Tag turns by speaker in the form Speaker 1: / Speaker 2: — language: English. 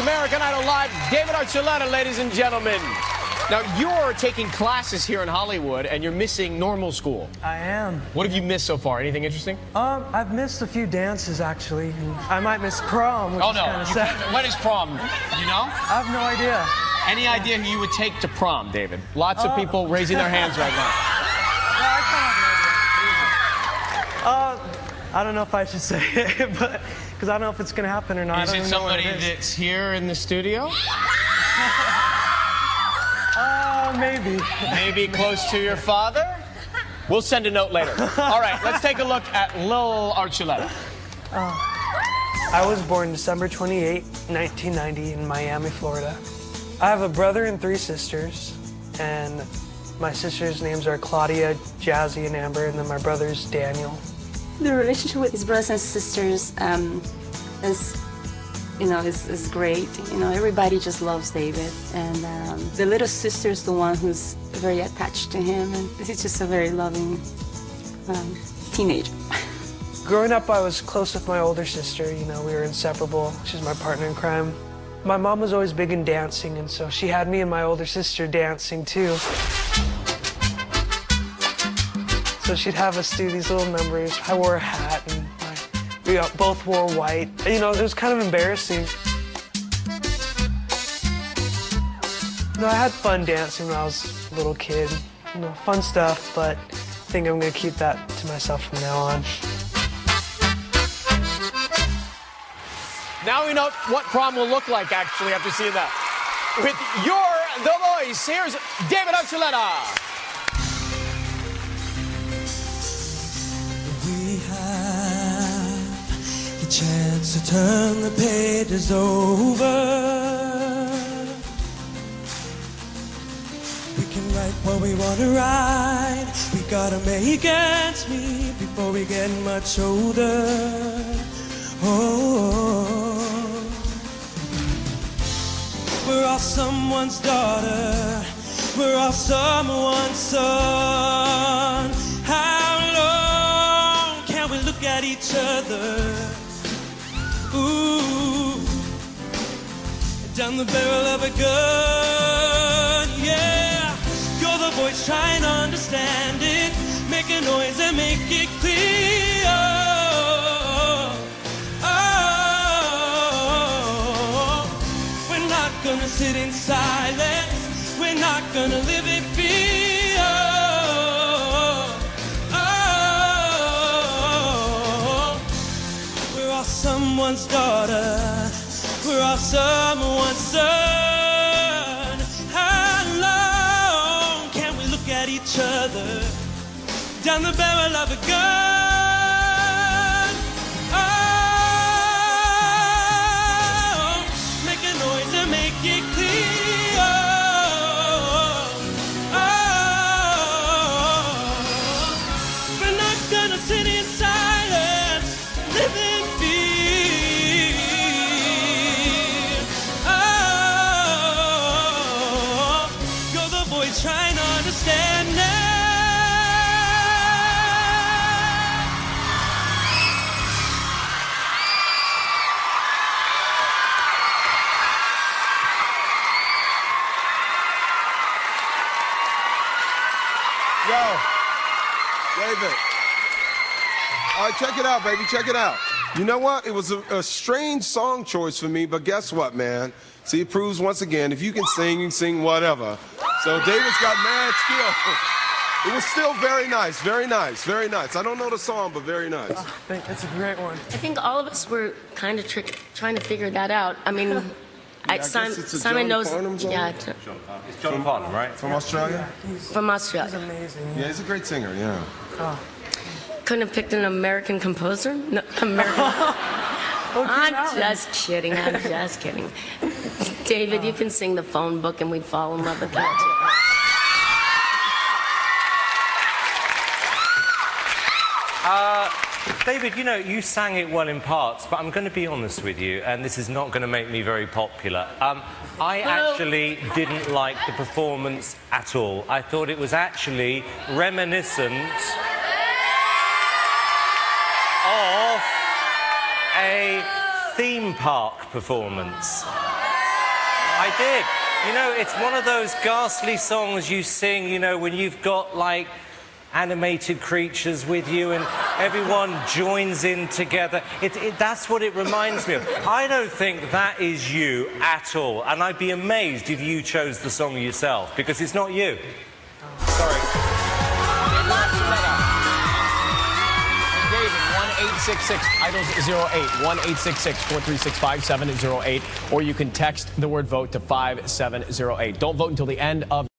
Speaker 1: American Idol Live. David Archuleta, ladies and gentlemen. Now, you're taking classes here in Hollywood, and you're missing normal school.
Speaker 2: I am.
Speaker 1: What have you missed so far? Anything interesting?
Speaker 2: Um, I've missed a few dances actually. I might miss prom, which
Speaker 1: Oh, no.
Speaker 2: kind of sad.
Speaker 1: When is prom? You know?
Speaker 2: I have no idea.
Speaker 1: Any idea who you would take to prom, David? Lots of people raising their hands right now.
Speaker 2: Yeah, I kind of have an idea. Uh, I don't know if I should say it, but because I don't know if it's gonna happen or not. I
Speaker 1: Is
Speaker 2: don't
Speaker 1: it somebody
Speaker 2: it is.
Speaker 1: that's here in the studio?
Speaker 2: Uh, maybe.
Speaker 1: Maybe close to your father? We'll send a note later. All right, let's take a look at Lil Archuleta.
Speaker 2: I was born December 28, 1990, in Miami, Florida. I have a brother and three sisters, and my sisters' names are Claudia, Jazzy, and Amber, and then my brother's Daniel.
Speaker 3: The relationship with his brothers and sisters um, is, you know, is, is great. You know, everybody just loves David, and um, the little sister is the one who's very attached to him, and he's just a very loving um, teenager.
Speaker 2: Growing up, I was close with my older sister. You know, we were inseparable. She's my partner in crime. My mom was always big in dancing, and so she had me and my older sister dancing too. So she'd have us do these little numbers. I wore a hat, and we both wore white. You know, it was kind of embarrassing. Know, I had fun dancing when I was a little kid. You know, fun stuff, but I think I'm gonna keep that to myself from now on.
Speaker 1: Now we know what prom will look like, actually, after seeing that. With You're The Voice, here's David Archuleta.
Speaker 4: Chance to turn the pages over. We can write what we want to write. We gotta make ends meet before we get much older. Oh, we're all someone's daughter. We're all someone's son. How long can we look at each other? Ooh, down the barrel of a gun. Yeah, you're the voice trying to understand it. Make a noise and make it clear. Oh, oh, we're not gonna sit in silence. We're not gonna live in fear. Someone's daughter. We're all someone's son. How long can we look at each other down the barrel of a gun?
Speaker 5: Yo, David. All right, check it out, baby. Check it out. You know what? It was a, a strange song choice for me, but guess what, man? See, it proves once again if you can sing, you can sing whatever. So David's got mad skill. It was still very nice, very nice, very nice. I don't know the song, but very nice.
Speaker 2: Oh, I think it's a great one.
Speaker 6: I think all of us were kind of trick, trying to figure that out. I mean, I,
Speaker 5: guess
Speaker 6: Simon,
Speaker 5: it's a
Speaker 6: Simon
Speaker 5: John
Speaker 6: knows.
Speaker 5: Farnham song?
Speaker 6: Yeah, t-
Speaker 7: It's John Farnham, right?
Speaker 5: From Australia?
Speaker 6: from Australia.
Speaker 2: Amazing.
Speaker 5: Yeah, he's a great singer, yeah.
Speaker 6: Couldn't have picked an American composer. No, American. I'm just kidding. I'm just kidding. David, you can sing the phone book, and we'd fall in love with that.
Speaker 7: Uh, David, you know, you sang it well in parts, but I'm going to be honest with you, and this is not going to make me very popular. Um, I
Speaker 6: Well-
Speaker 7: actually didn't like the performance at all. I thought it was actually reminiscent of a theme park performance. I did. You know, it's one of those ghastly songs you sing, you know, when you've got like animated creatures with you and everyone joins in together. It, it, that's what it reminds me of. I don't think that is you at all. And I'd be amazed if you chose the song yourself because it's not you.
Speaker 1: Sorry. David, 1-866 Idols 08, 1-866-436-5708, or you can text the word vote to 5708. Don't vote until the end of